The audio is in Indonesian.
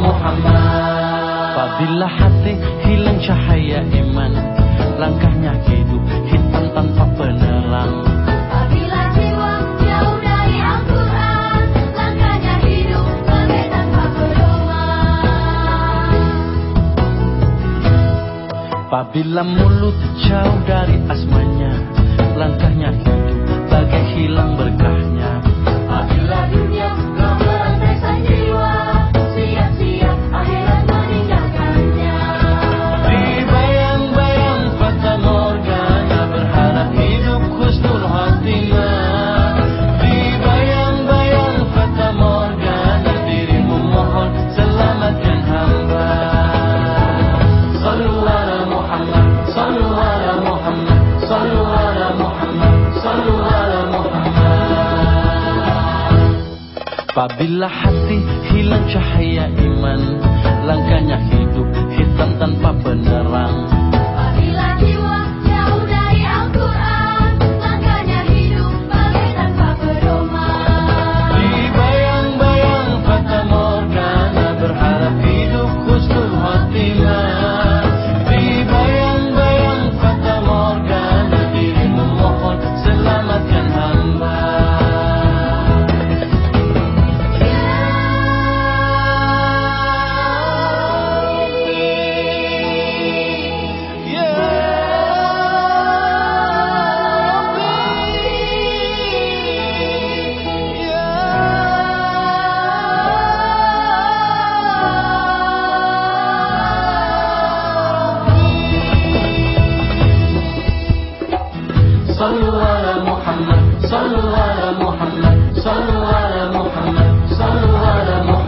Muhammad Apabila hati hilang cahaya iman. Langkahnya hidup hitam tanpa penerang Apabila jiwa jauh dari Al-Quran. Langkahnya hidup bagai tanpa pedoman. Apabila mulut jauh dari asmanya. Langkahnya hidup bagai hilang berkahnya Apabila hati hilang cahaya صلوا على محمد صلوا على محمد صلوا على محمد